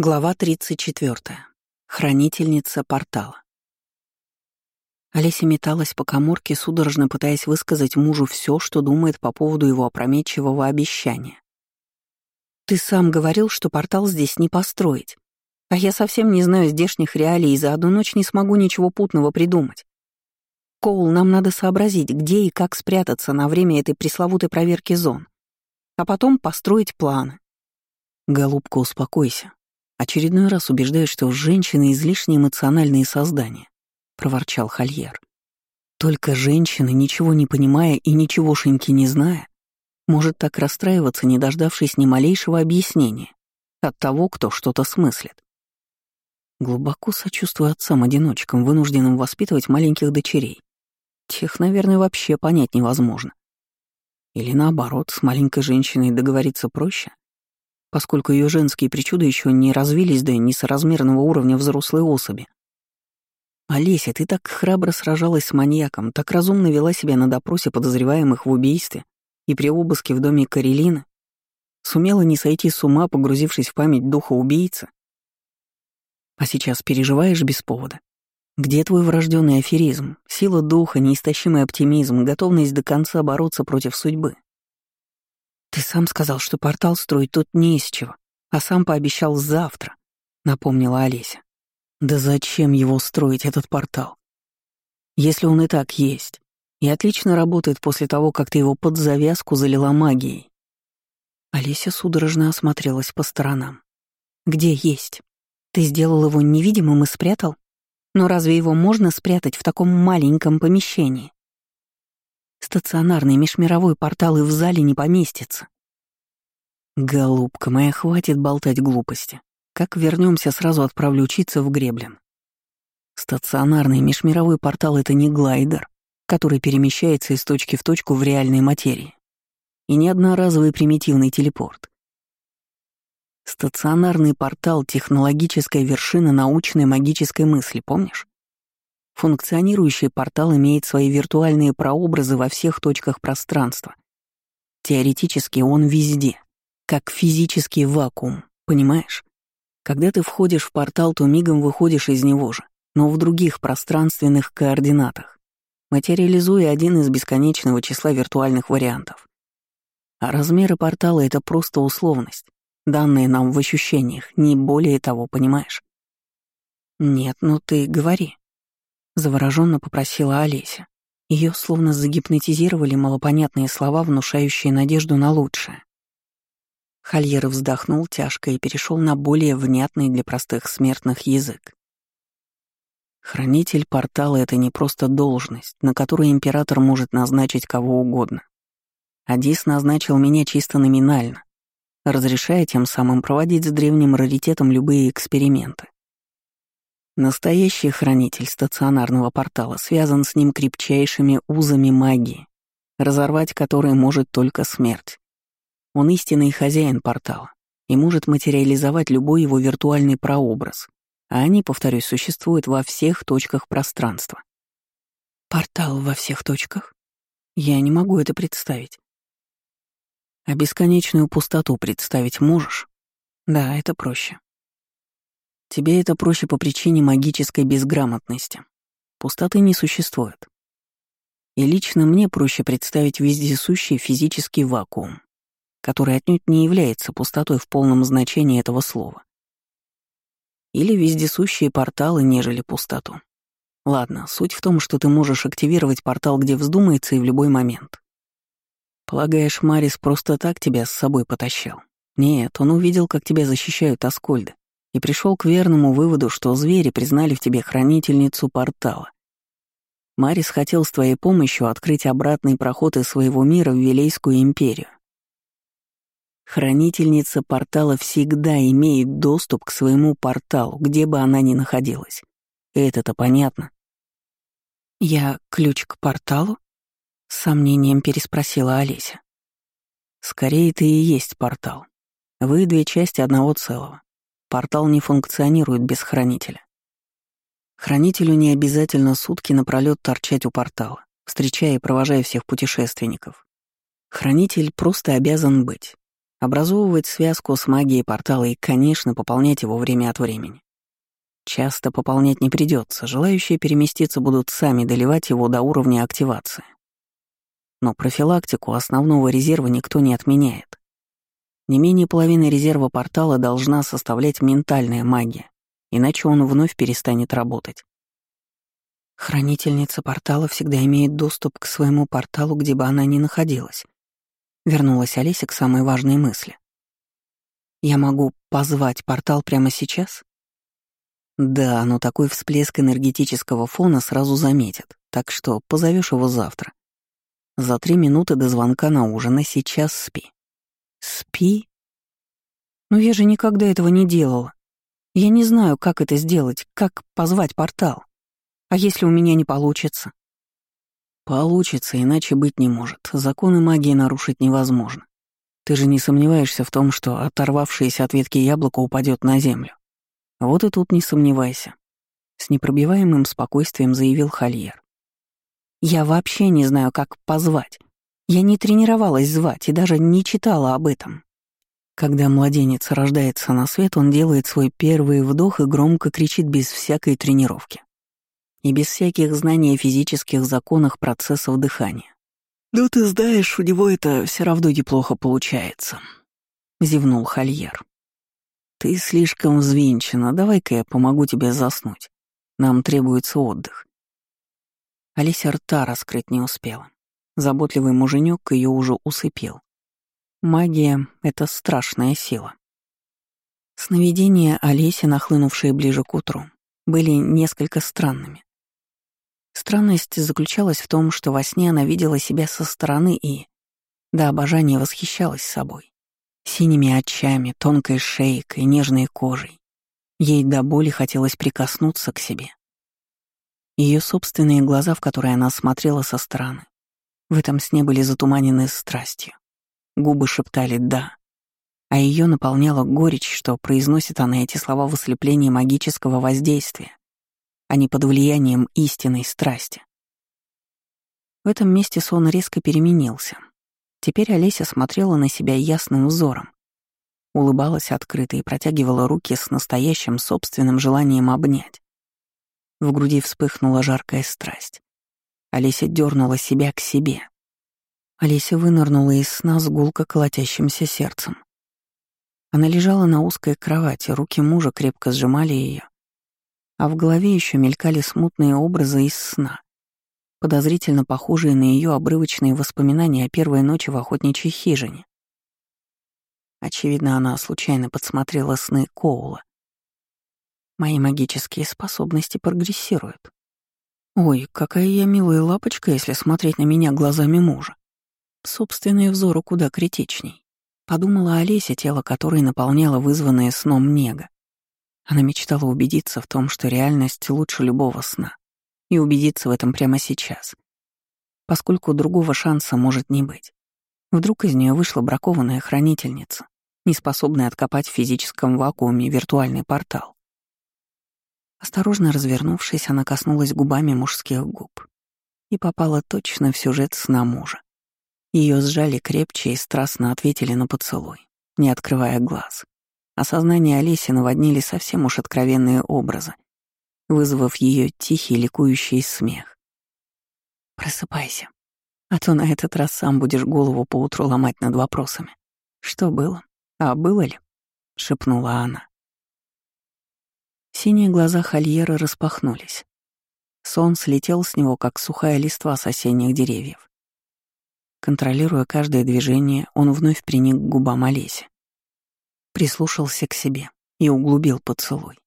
Глава 34. Хранительница портала. Олеся металась по коморке, судорожно пытаясь высказать мужу все, что думает по поводу его опрометчивого обещания. «Ты сам говорил, что портал здесь не построить. А я совсем не знаю здешних реалий и за одну ночь не смогу ничего путного придумать. Коул, нам надо сообразить, где и как спрятаться на время этой пресловутой проверки зон. А потом построить планы». «Голубка, успокойся», Очередной раз убеждаю, что женщины — излишне эмоциональные создания, — проворчал Хольер. Только женщина, ничего не понимая и ничегошеньки не зная, может так расстраиваться, не дождавшись ни малейшего объяснения от того, кто что-то смыслит. Глубоко сочувствую отцам-одиночкам, вынужденным воспитывать маленьких дочерей. Тех, наверное, вообще понять невозможно. Или наоборот, с маленькой женщиной договориться проще? Поскольку ее женские причуды еще не развились до несоразмерного уровня взрослой особи. «Олеся, ты так храбро сражалась с маньяком, так разумно вела себя на допросе подозреваемых в убийстве и при обыске в доме Карелины, сумела не сойти с ума, погрузившись в память духа убийцы. А сейчас переживаешь без повода. Где твой врожденный аферизм, сила духа, неистощимый оптимизм, готовность до конца бороться против судьбы? «Ты сам сказал, что портал строить тут не из чего, а сам пообещал завтра», — напомнила Олеся. «Да зачем его строить, этот портал? Если он и так есть, и отлично работает после того, как ты его под завязку залила магией». Олеся судорожно осмотрелась по сторонам. «Где есть? Ты сделал его невидимым и спрятал? Но разве его можно спрятать в таком маленьком помещении?» Стационарный межмировой портал и в зале не поместится. Голубка моя, хватит болтать глупости. Как вернемся, сразу отправлю учиться в Греблен. Стационарный межмировой портал — это не глайдер, который перемещается из точки в точку в реальной материи. И не одноразовый примитивный телепорт. Стационарный портал — технологическая вершина научной магической мысли, помнишь? Функционирующий портал имеет свои виртуальные прообразы во всех точках пространства. Теоретически он везде, как физический вакуум, понимаешь? Когда ты входишь в портал, то мигом выходишь из него же, но в других пространственных координатах, материализуя один из бесконечного числа виртуальных вариантов. А размеры портала — это просто условность, данные нам в ощущениях, не более того, понимаешь? Нет, ну ты говори. Завороженно попросила Олеся. Ее словно загипнотизировали малопонятные слова, внушающие надежду на лучшее. Хольер вздохнул тяжко и перешел на более внятный для простых смертных язык. Хранитель портала — это не просто должность, на которую император может назначить кого угодно. Адис назначил меня чисто номинально, разрешая тем самым проводить с древним раритетом любые эксперименты. Настоящий хранитель стационарного портала связан с ним крепчайшими узами магии, разорвать которые может только смерть. Он истинный хозяин портала и может материализовать любой его виртуальный прообраз, а они, повторюсь, существуют во всех точках пространства. Портал во всех точках? Я не могу это представить. А бесконечную пустоту представить можешь? Да, это проще. Тебе это проще по причине магической безграмотности. Пустоты не существует. И лично мне проще представить вездесущий физический вакуум, который отнюдь не является пустотой в полном значении этого слова. Или вездесущие порталы, нежели пустоту. Ладно, суть в том, что ты можешь активировать портал, где вздумается и в любой момент. Полагаешь, Марис просто так тебя с собой потащил? Нет, он увидел, как тебя защищают Аскольды, и пришел к верному выводу, что звери признали в тебе хранительницу портала. Марис хотел с твоей помощью открыть обратный проход из своего мира в Вилейскую империю. Хранительница портала всегда имеет доступ к своему порталу, где бы она ни находилась. Это-то понятно. «Я ключ к порталу?» — с сомнением переспросила Олеся. «Скорее, ты и есть портал. Вы две части одного целого. Портал не функционирует без хранителя. Хранителю не обязательно сутки напролёт торчать у портала, встречая и провожая всех путешественников. Хранитель просто обязан быть. Образовывать связку с магией портала и, конечно, пополнять его время от времени. Часто пополнять не придется, желающие переместиться будут сами доливать его до уровня активации. Но профилактику основного резерва никто не отменяет. Не менее половины резерва портала должна составлять ментальная магия, иначе он вновь перестанет работать. Хранительница портала всегда имеет доступ к своему порталу, где бы она ни находилась. Вернулась Олеся к самой важной мысли. Я могу позвать портал прямо сейчас? Да, но такой всплеск энергетического фона сразу заметят, так что позовешь его завтра. За три минуты до звонка на ужин, а сейчас спи. Спи? Но я же никогда этого не делала. Я не знаю, как это сделать, как позвать портал. А если у меня не получится? Получится, иначе быть не может. Законы магии нарушить невозможно. Ты же не сомневаешься в том, что оторвавшееся от ветки яблоко упадет на землю. Вот и тут не сомневайся. С непробиваемым спокойствием заявил Хольер. Я вообще не знаю, как позвать. Я не тренировалась звать и даже не читала об этом. Когда младенец рождается на свет, он делает свой первый вдох и громко кричит без всякой тренировки и без всяких знаний о физических законах процессов дыхания. «Да ты знаешь, у него это все равно неплохо получается», — зевнул Хольер. «Ты слишком взвинчена, давай-ка я помогу тебе заснуть. Нам требуется отдых». Алися рта раскрыть не успела. Заботливый муженек ее уже усыпил. Магия — это страшная сила. Сновидения Олеси, нахлынувшие ближе к утру, были несколько странными. Странность заключалась в том, что во сне она видела себя со стороны и, до обожания, восхищалась собой. Синими очами, тонкой шейкой, нежной кожей. Ей до боли хотелось прикоснуться к себе. Ее собственные глаза, в которые она смотрела со стороны, в этом сне были затуманены страстью. Губы шептали «да», а ее наполняла горечь, что произносит она эти слова в ослеплении магического воздействия, а не под влиянием истинной страсти. В этом месте сон резко переменился. Теперь Олеся смотрела на себя ясным взором, улыбалась открыто и протягивала руки с настоящим собственным желанием обнять. В груди вспыхнула жаркая страсть. Олеся дернула себя к себе. Олеся вынырнула из сна с гулко колотящимся сердцем. Она лежала на узкой кровати, руки мужа крепко сжимали ее, а в голове еще мелькали смутные образы из сна, подозрительно похожие на ее обрывочные воспоминания о первой ночи в охотничьей хижине. Очевидно, она случайно подсмотрела сны Коула. Мои магические способности прогрессируют. Ой, какая я милая лапочка, если смотреть на меня глазами мужа. Собственный взор куда критичней. Подумала Олеся, тело которой наполняло вызванное сном нега. Она мечтала убедиться в том, что реальность лучше любого сна, и убедиться в этом прямо сейчас, поскольку другого шанса может не быть. Вдруг из нее вышла бракованная хранительница, неспособная откопать в физическом вакууме виртуальный портал. Осторожно развернувшись, она коснулась губами мужских губ и попала точно в сюжет сна мужа. Ее сжали крепче и страстно ответили на поцелуй, не открывая глаз. Осознание Олеси наводнили совсем уж откровенные образы, вызвав ее тихий ликующий смех. «Просыпайся, а то на этот раз сам будешь голову поутру ломать над вопросами. Что было? А было ли?» — шепнула она. Синие глаза Хольера распахнулись. Сон слетел с него, как сухая листва с осенних деревьев. Контролируя каждое движение, он вновь приник к губам Олеси прислушался к себе и углубил поцелуй.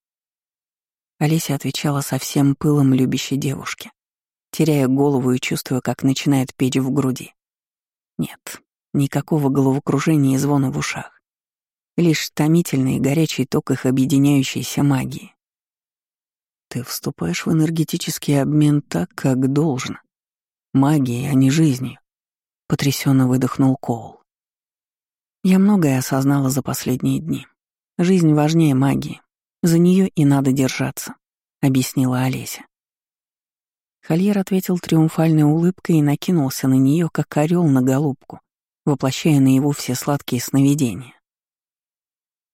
Олеся отвечала со всем пылом любящей девушки, теряя голову и чувствуя, как начинает петь в груди. Нет, никакого головокружения и звона в ушах. Лишь томительный и горячий ток их объединяющейся магии. Ты вступаешь в энергетический обмен так, как должно. Магией, а не жизнью. Потрясенно выдохнул Коул. Я многое осознала за последние дни. Жизнь важнее магии. За нее и надо держаться, объяснила Олеся. Хольер ответил триумфальной улыбкой и накинулся на нее, как орел на голубку, воплощая на его все сладкие сновидения.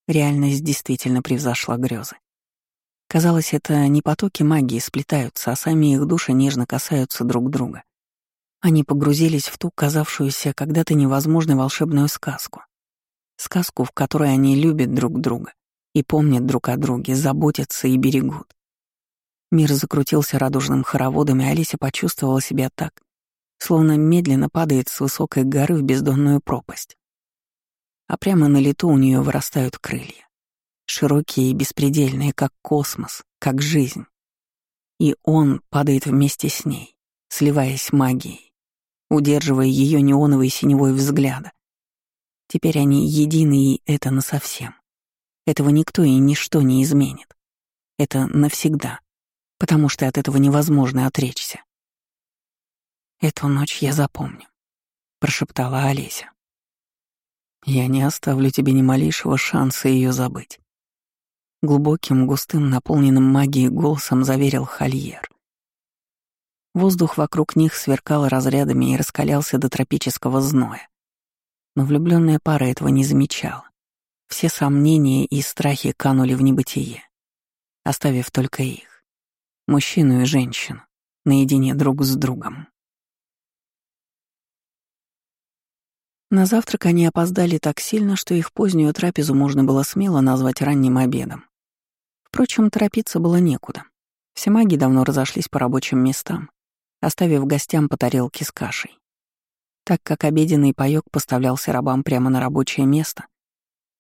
Реальность действительно превзошла грезы. Казалось, это не потоки магии сплетаются, а сами их души нежно касаются друг друга. Они погрузились в ту казавшуюся когда-то невозможной волшебную сказку. Сказку, в которой они любят друг друга и помнят друг о друге, заботятся и берегут. Мир закрутился радужным хороводом, и Алиса почувствовала себя так, словно медленно падает с высокой горы в бездонную пропасть. А прямо на лету у нее вырастают крылья. Широкие и беспредельные, как космос, как жизнь. И он падает вместе с ней, сливаясь магией, удерживая ее неоновой синевой взгляда. Теперь они едины, и это насовсем. Этого никто и ничто не изменит. Это навсегда, потому что от этого невозможно отречься. «Эту ночь я запомню», — прошептала Олеся. «Я не оставлю тебе ни малейшего шанса ее забыть». Глубоким, густым, наполненным магией голосом заверил Хольер. Воздух вокруг них сверкал разрядами и раскалялся до тропического зноя. Но влюбленная пара этого не замечала. Все сомнения и страхи канули в небытие, оставив только их, мужчину и женщину, наедине друг с другом. На завтрак они опоздали так сильно, что их позднюю трапезу можно было смело назвать ранним обедом. Впрочем, торопиться было некуда. Все маги давно разошлись по рабочим местам, оставив гостям по тарелке с кашей. Так как обеденный паёк поставлялся рабам прямо на рабочее место,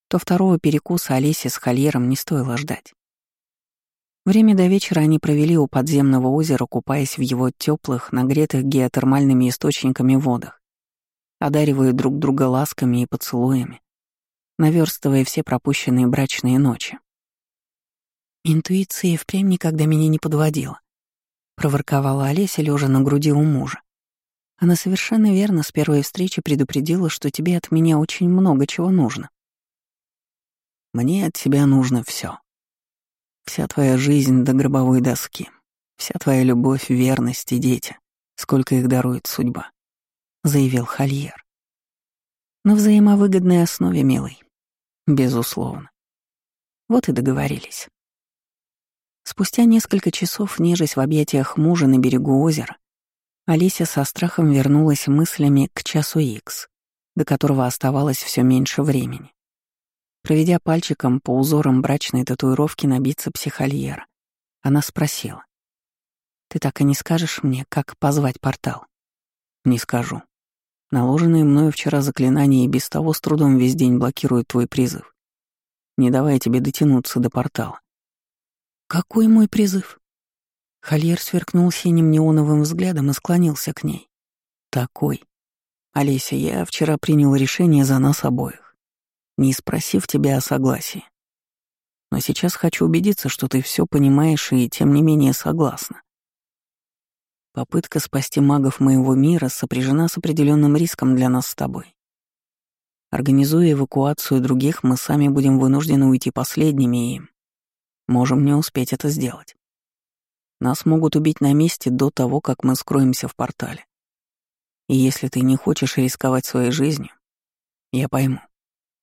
то второго перекуса Олесе с Хольером не стоило ждать. Время до вечера они провели у подземного озера, купаясь в его теплых, нагретых геотермальными источниками водах одаривая друг друга ласками и поцелуями, наверстывая все пропущенные брачные ночи. Интуиция впрямь никогда меня не подводила. Проворковала Олеся, лежа на груди у мужа. Она совершенно верно с первой встречи предупредила, что тебе от меня очень много чего нужно. Мне от тебя нужно все. Вся твоя жизнь до гробовой доски, вся твоя любовь, верность и дети, сколько их дарует судьба заявил Хольер. На взаимовыгодной основе, милый. Безусловно. Вот и договорились. Спустя несколько часов, нежесть в объятиях мужа на берегу озера, Алисия со страхом вернулась мыслями к часу Икс, до которого оставалось все меньше времени. Проведя пальчиком по узорам брачной татуировки на бицепсе Хольера, она спросила. «Ты так и не скажешь мне, как позвать портал?» «Не скажу», Наложенные мною вчера заклинания и без того с трудом весь день блокируют твой призыв. Не давая тебе дотянуться до портала. «Какой мой призыв?» Хольер сверкнул синим неоновым взглядом и склонился к ней. «Такой. Олеся, я вчера принял решение за нас обоих, не спросив тебя о согласии. Но сейчас хочу убедиться, что ты все понимаешь и тем не менее согласна. Попытка спасти магов моего мира сопряжена с определенным риском для нас с тобой. Организуя эвакуацию других, мы сами будем вынуждены уйти последними и можем не успеть это сделать. Нас могут убить на месте до того, как мы скроемся в портале. И если ты не хочешь рисковать своей жизнью, я пойму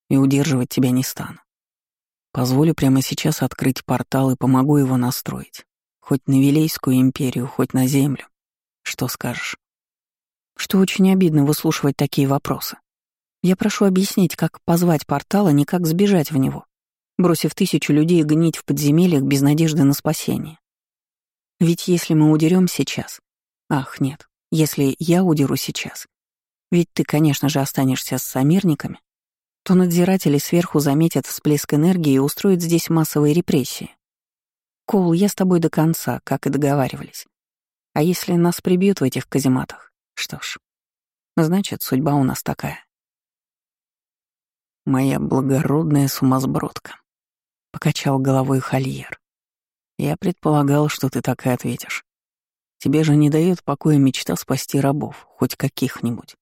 и удерживать тебя не стану. Позволю прямо сейчас открыть портал и помогу его настроить. Хоть на Вилейскую империю, хоть на Землю. Что скажешь? Что очень обидно выслушивать такие вопросы. Я прошу объяснить, как позвать портал, а не как сбежать в него, бросив тысячу людей гнить в подземельях без надежды на спасение. Ведь если мы удерем сейчас... Ах, нет, если я удеру сейчас, ведь ты, конечно же, останешься с сомерниками, то надзиратели сверху заметят всплеск энергии и устроят здесь массовые репрессии. Коул, я с тобой до конца, как и договаривались. А если нас прибьют в этих казематах? Что ж, значит, судьба у нас такая. Моя благородная сумасбродка. Покачал головой Хольер. Я предполагал, что ты так и ответишь. Тебе же не дает покоя мечта спасти рабов, хоть каких-нибудь.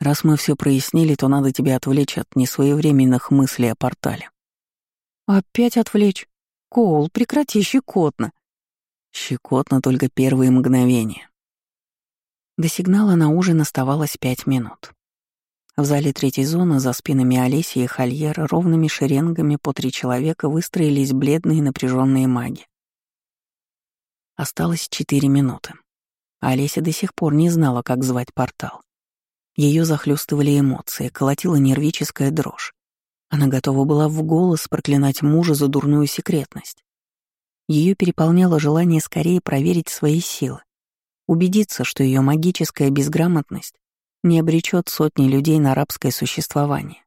Раз мы все прояснили, то надо тебя отвлечь от несвоевременных мыслей о портале. Опять отвлечь? Коул, прекрати щекотно. Щекотно только первые мгновения. До сигнала на ужин оставалось пять минут. В зале третьей зоны за спинами Олеси и Хольера ровными шеренгами по три человека выстроились бледные напряженные маги. Осталось четыре минуты. Олеся до сих пор не знала, как звать портал. Ее захлестывали эмоции, колотила нервическая дрожь. Она готова была в голос проклинать мужа за дурную секретность. Ее переполняло желание скорее проверить свои силы, убедиться, что ее магическая безграмотность не обречет сотни людей на рабское существование,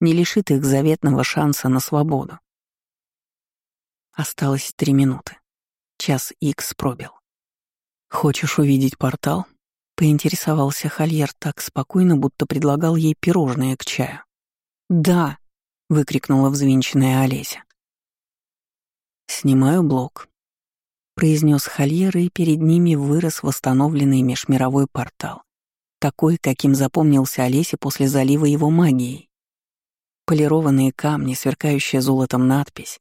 не лишит их заветного шанса на свободу. Осталось три минуты. Час икс пробил. «Хочешь увидеть портал?» — поинтересовался Хольер так спокойно, будто предлагал ей пирожное к чаю. «Да!» — выкрикнула взвинченная Олеся. «Снимаю блок», — произнес Хольер, и перед ними вырос восстановленный межмировой портал такой, каким запомнился Олесе после залива его магией. Полированные камни, сверкающая золотом надпись.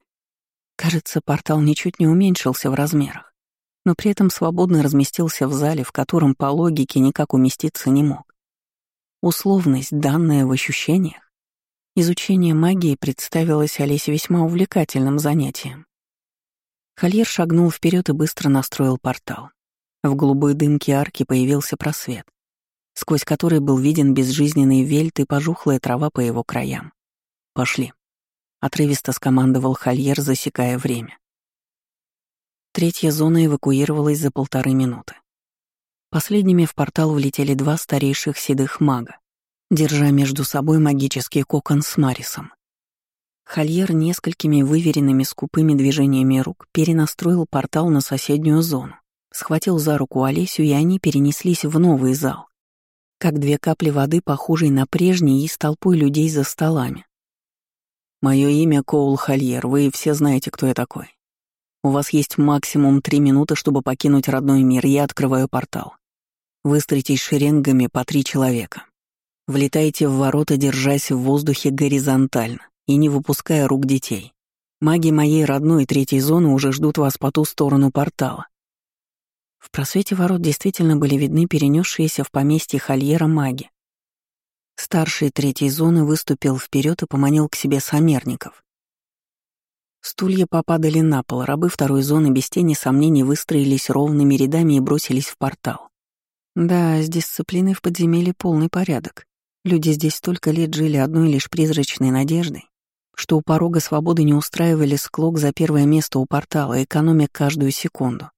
Кажется, портал ничуть не уменьшился в размерах, но при этом свободно разместился в зале, в котором по логике никак уместиться не мог. Условность, данная в ощущениях. Изучение магии представилось Олесе весьма увлекательным занятием. Хольер шагнул вперед и быстро настроил портал. В голубой дымке арки появился просвет сквозь который был виден безжизненный вельт и пожухлая трава по его краям. «Пошли», — отрывисто скомандовал Хольер, засекая время. Третья зона эвакуировалась за полторы минуты. Последними в портал влетели два старейших седых мага, держа между собой магический кокон с Марисом. Хольер несколькими выверенными скупыми движениями рук перенастроил портал на соседнюю зону, схватил за руку Олесю, и они перенеслись в новый зал, как две капли воды, похожие на прежние, и с толпой людей за столами. Мое имя Коул Хольер, вы все знаете, кто я такой. У вас есть максимум три минуты, чтобы покинуть родной мир, я открываю портал. Выстроитесь шеренгами по три человека. Влетайте в ворота, держась в воздухе горизонтально и не выпуская рук детей. Маги моей родной третьей зоны уже ждут вас по ту сторону портала. В просвете ворот действительно были видны перенесшиеся в поместье Хольера маги. Старший третьей зоны выступил вперед и поманил к себе сомерников. Стулья попадали на пол, рабы второй зоны без тени сомнений выстроились ровными рядами и бросились в портал. Да, с дисциплиной в подземелье полный порядок. Люди здесь столько лет жили одной лишь призрачной надеждой, что у порога свободы не устраивали склок за первое место у портала, экономя каждую секунду.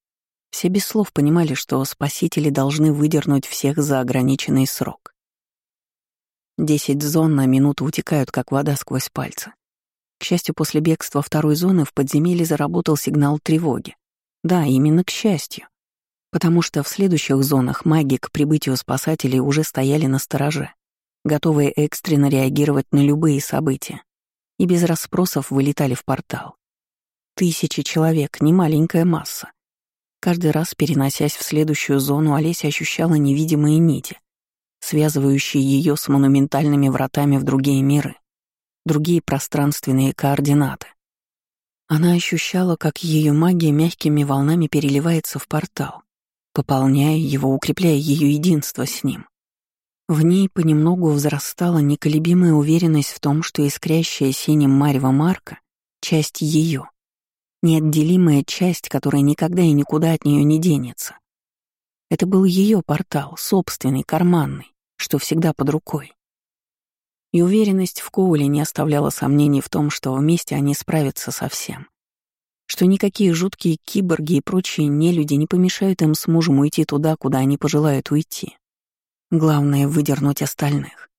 Все без слов понимали, что спасители должны выдернуть всех за ограниченный срок. Десять зон на минуту утекают, как вода сквозь пальцы. К счастью, после бегства второй зоны в подземелье заработал сигнал тревоги. Да, именно к счастью. Потому что в следующих зонах маги к прибытию спасателей уже стояли на стороже, готовые экстренно реагировать на любые события, и без расспросов вылетали в портал. Тысячи человек, немаленькая масса. Каждый раз, переносясь в следующую зону, Олеся ощущала невидимые нити, связывающие ее с монументальными вратами в другие миры, другие пространственные координаты. Она ощущала, как ее магия мягкими волнами переливается в портал, пополняя его, укрепляя ее единство с ним. В ней понемногу возрастала неколебимая уверенность в том, что искрящая синим Марьева Марка — часть ее, неотделимая часть, которая никогда и никуда от нее не денется. Это был ее портал, собственный, карманный, что всегда под рукой. И уверенность в Коуле не оставляла сомнений в том, что вместе они справятся со всем. Что никакие жуткие киборги и прочие нелюди не помешают им с мужем уйти туда, куда они пожелают уйти. Главное — выдернуть остальных.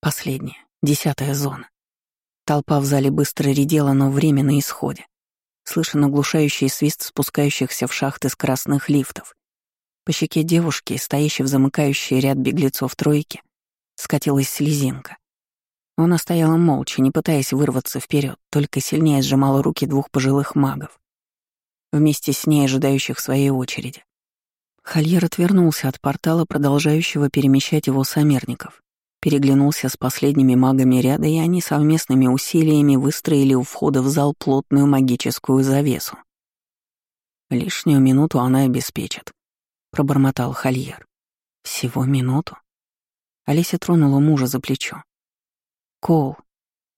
Последняя, десятая зона. Толпа в зале быстро редела, но время на исходе. Слышен оглушающий свист спускающихся в шахты с красных лифтов. По щеке девушки, стоящей в замыкающий ряд беглецов тройки, скатилась слезинка. Она стояла молча, не пытаясь вырваться вперед, только сильнее сжимала руки двух пожилых магов, вместе с ней ожидающих своей очереди. Хольер отвернулся от портала, продолжающего перемещать его сомерников переглянулся с последними магами ряда, и они совместными усилиями выстроили у входа в зал плотную магическую завесу. «Лишнюю минуту она обеспечит», — пробормотал Хольер. «Всего минуту?» Олеся тронула мужа за плечо. «Коул,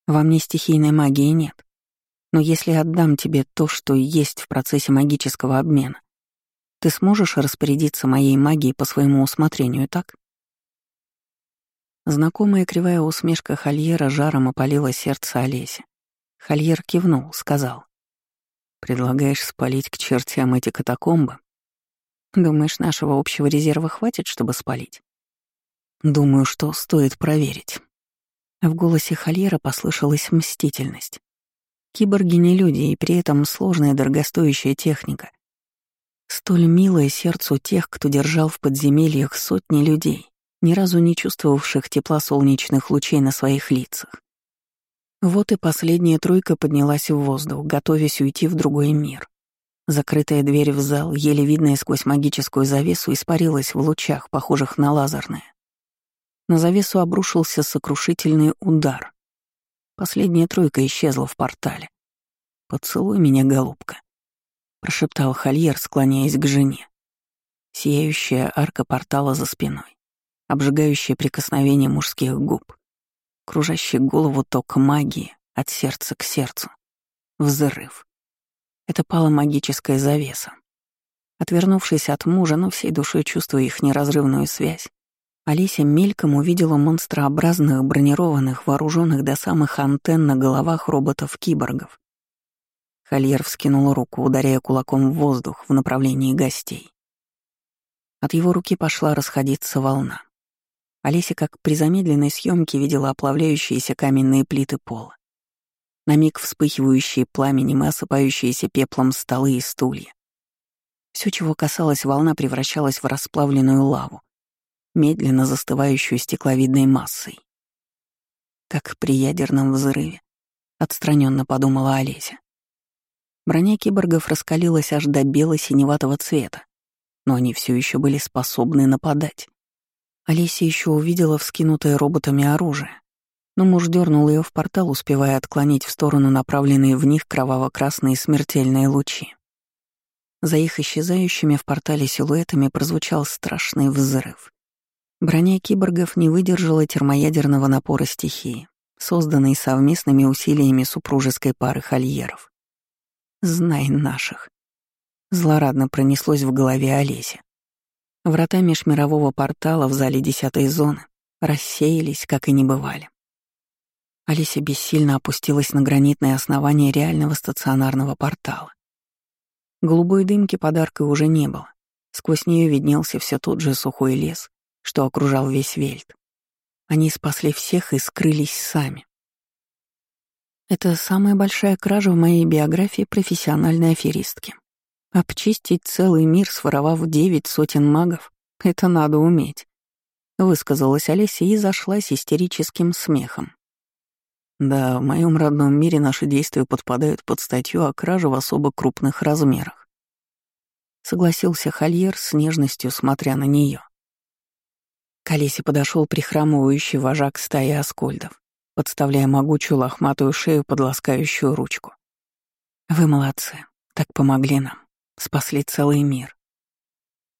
во мне стихийной магии нет. Но если отдам тебе то, что есть в процессе магического обмена, ты сможешь распорядиться моей магией по своему усмотрению, так?» Знакомая кривая усмешка Хольера жаром опалила сердце Олеси. Хольер кивнул, сказал. «Предлагаешь спалить к чертям эти катакомбы? Думаешь, нашего общего резерва хватит, чтобы спалить?» «Думаю, что стоит проверить». В голосе Хольера послышалась мстительность. Киборги не люди, и при этом сложная дорогостоящая техника. Столь милая сердцу тех, кто держал в подземельях сотни людей ни разу не чувствовавших тепла солнечных лучей на своих лицах. Вот и последняя тройка поднялась в воздух, готовясь уйти в другой мир. Закрытая дверь в зал, еле видная сквозь магическую завесу, испарилась в лучах, похожих на лазерные. На завесу обрушился сокрушительный удар. Последняя тройка исчезла в портале. «Поцелуй меня, голубка», — прошептал Хольер, склоняясь к жене. Сияющая арка портала за спиной обжигающее прикосновение мужских губ, кружащий голову ток магии от сердца к сердцу. Взрыв. Это пала магическая завеса. Отвернувшись от мужа, но всей душой чувствуя их неразрывную связь, Олеся мельком увидела монстрообразных, бронированных, вооруженных до самых антенн на головах роботов-киборгов. Хольер вскинул руку, ударяя кулаком в воздух в направлении гостей. От его руки пошла расходиться волна. Олеся, как при замедленной съемке, видела оплавляющиеся каменные плиты пола. На миг вспыхивающие пламенем и осыпающиеся пеплом столы и стулья. Все, чего касалась волна, превращалось в расплавленную лаву, медленно застывающую стекловидной массой. Как при ядерном взрыве, отстраненно подумала Олеся. Броня киборгов раскалилась аж до бело-синеватого цвета, но они все еще были способны нападать. Олеся еще увидела вскинутое роботами оружие, но муж дернул ее в портал, успевая отклонить в сторону направленные в них кроваво-красные смертельные лучи. За их исчезающими в портале силуэтами прозвучал страшный взрыв. Броня киборгов не выдержала термоядерного напора стихии, созданной совместными усилиями супружеской пары хольеров. «Знай наших», — злорадно пронеслось в голове Олеся. Врата межмирового портала в зале десятой зоны рассеялись, как и не бывали. Алися бессильно опустилась на гранитное основание реального стационарного портала. Голубой дымки подарка уже не было. Сквозь нее виднелся все тот же сухой лес, что окружал весь Вельт. Они спасли всех и скрылись сами. Это самая большая кража в моей биографии профессиональной аферистки. Обчистить целый мир, своровав девять сотен магов, это надо уметь. Высказалась Олеся и зашлась истерическим смехом. Да, в моем родном мире наши действия подпадают под статью о краже в особо крупных размерах. Согласился Хольер с нежностью, смотря на нее. К Олесе подошел прихрамывающий вожак стаи аскольдов, подставляя могучую лохматую шею под ласкающую ручку. «Вы молодцы, так помогли нам. Спасли целый мир.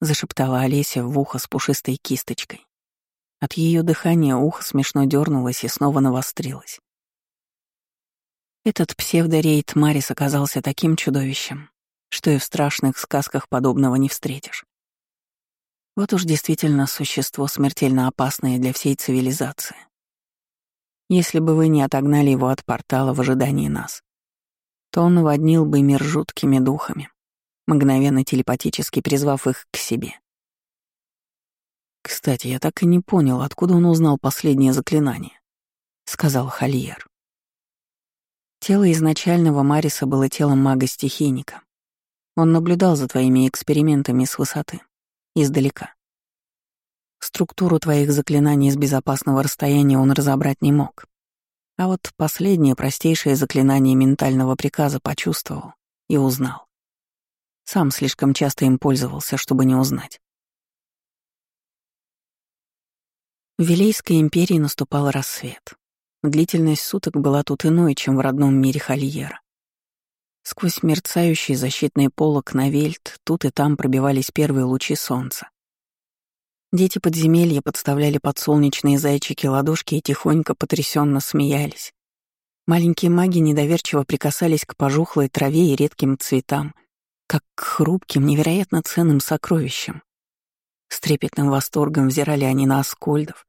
Зашептала Олеся в ухо с пушистой кисточкой. От ее дыхания ухо смешно дернулось и снова навострилось. Этот псевдорейд Марис оказался таким чудовищем, что и в страшных сказках подобного не встретишь. Вот уж действительно существо смертельно опасное для всей цивилизации. Если бы вы не отогнали его от портала в ожидании нас, то он наводнил бы мир жуткими духами, мгновенно телепатически призвав их к себе. «Кстати, я так и не понял, откуда он узнал последнее заклинание», — сказал Хольер. Тело изначального Мариса было телом мага-стихийника. Он наблюдал за твоими экспериментами с высоты, издалека. Структуру твоих заклинаний с безопасного расстояния он разобрать не мог. А вот последнее простейшее заклинание ментального приказа почувствовал и узнал. Сам слишком часто им пользовался, чтобы не узнать. В Вилейской империи наступал рассвет. Длительность суток была тут иной, чем в родном мире Хольера. Сквозь мерцающий защитный полог на вельт тут и там пробивались первые лучи солнца. Дети подземелья подставляли под солнечные зайчики ладошки и тихонько потрясенно смеялись. Маленькие маги недоверчиво прикасались к пожухлой траве и редким цветам, как к хрупким, невероятно ценным сокровищам. С трепетным восторгом взирали они на оскольдов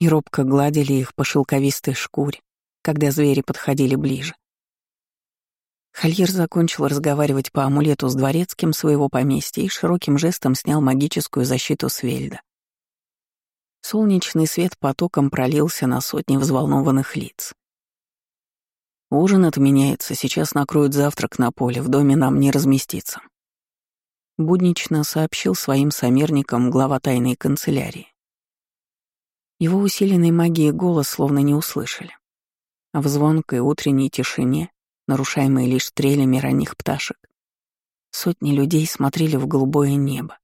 и робко гладили их по шелковистой шкуре, когда звери подходили ближе. Хольер закончил разговаривать по амулету с дворецким своего поместья и широким жестом снял магическую защиту Свельда. Солнечный свет потоком пролился на сотни взволнованных лиц. Ужин отменяется, сейчас накроют завтрак на поле, в доме нам не разместиться. Буднично сообщил своим сомерникам глава тайной канцелярии. Его усиленной магией голос словно не услышали. А в звонкой утренней тишине, нарушаемой лишь стрелями ранних пташек, сотни людей смотрели в голубое небо.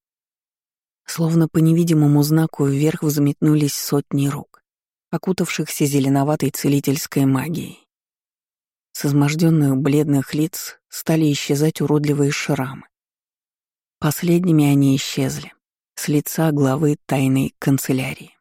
Словно по невидимому знаку вверх взметнулись сотни рук, окутавшихся зеленоватой целительской магией. С изможденных бледных лиц стали исчезать уродливые шрамы. Последними они исчезли с лица главы тайной канцелярии.